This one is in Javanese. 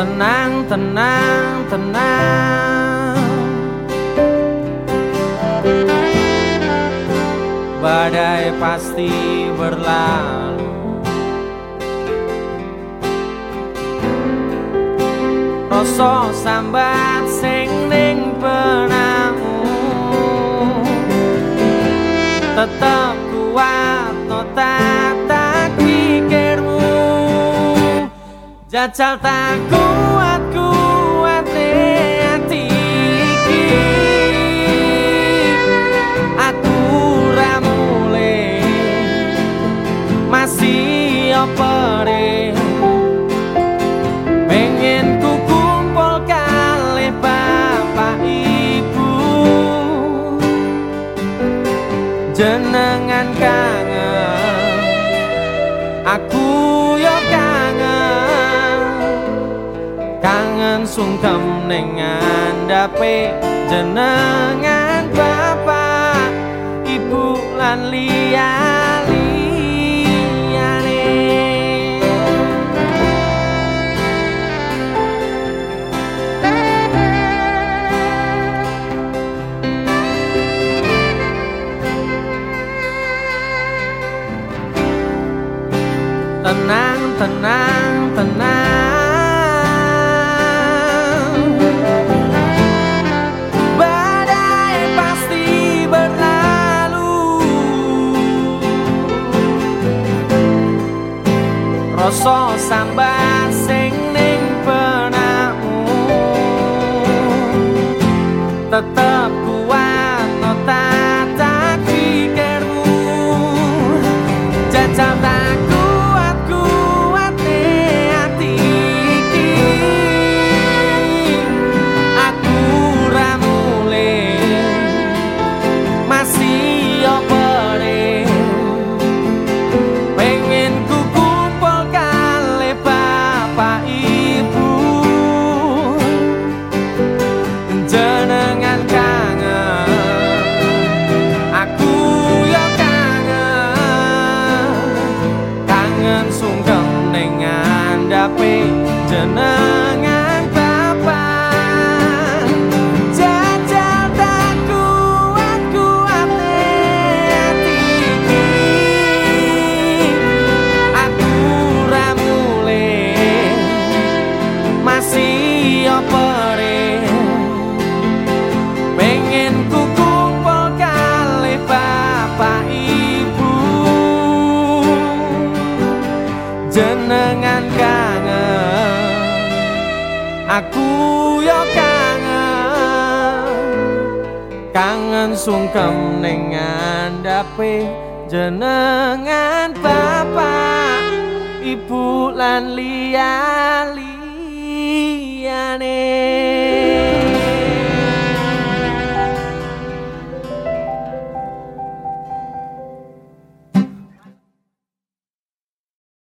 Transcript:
tenang, tenang Badai pasti berlalu. Rasa sambat sing ning Tetap Jajal tak kuat kuat hati Aku ramule Masih ibu. Jenengan kangen Kangen sungkem dengan dape Jenengan bapak Ibu lan tenang, tenang, tenang Rasa sambat sing ning benakmu Tetap dape jenengan bapak. Jajal tak kuat kuat hati Aku ramule masih deh Pengen ku kumpul kali bapak ibu. Jenengan kangen Aku yo kangen Kangen sungkem dengan dape Jenengan bapak Ibu lan liyane